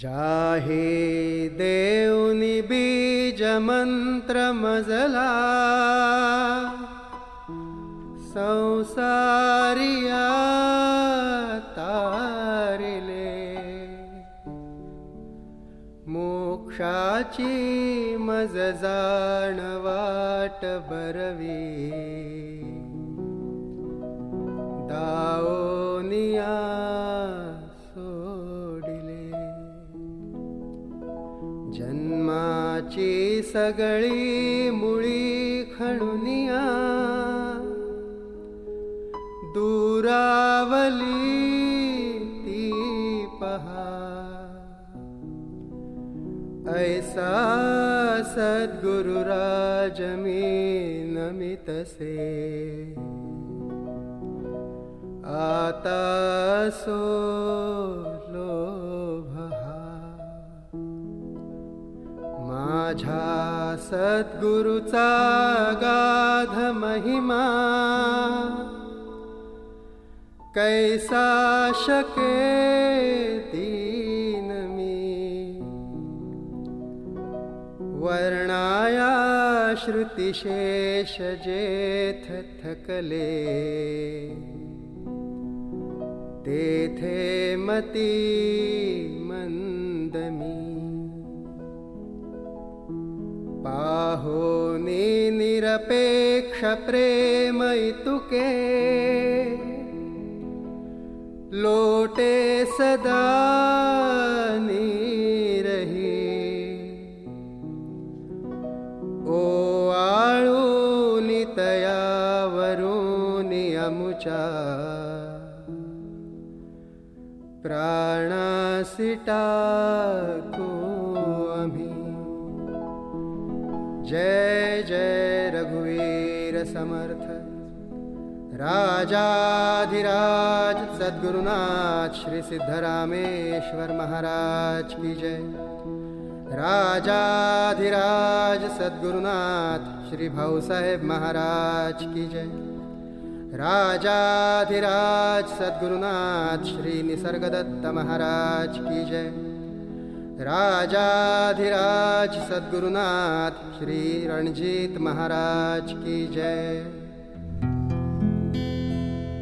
जाहे देवनि बीजमन्त्रमजला। संसारिया तारिले। मोक्षाची मज वाट बरवी जन्माची सगळी मुळी खणुनिया दुरावली ती पहा. ऐसा सद्गुरुराजमी नमितसे आता सो माझा सद्गुरुचा गाध महिमा कैसा शके दीनमी वर्णाया श्रुतिशेष जेथ थकले। तेथे मती मन्दमी पाहोनि निरपेक्ष प्रेमयितुके लोटे सदा रही ओ आळूनि तयावरूनि अमुचा। प्राणासिटा को जय जय रघुवीर समर्थ। राजाधिराज सद्गुरुनाथ श्री सिद्धरामेश्वर महाराज की जय। राजाधिराज सद्गुरुनाथ श्री भाऊ साहेब महाराज की जय। राजाधिराज सद्गुरुनाथ श्री निसर्गदत्त महाराज की जय राजाधिराज सद्गुरुनाथ श्री रणजीत महाराज की जय।